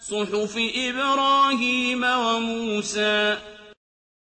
صُحُفِ إِبْرَاهِيمَ وَمُوسَىٰ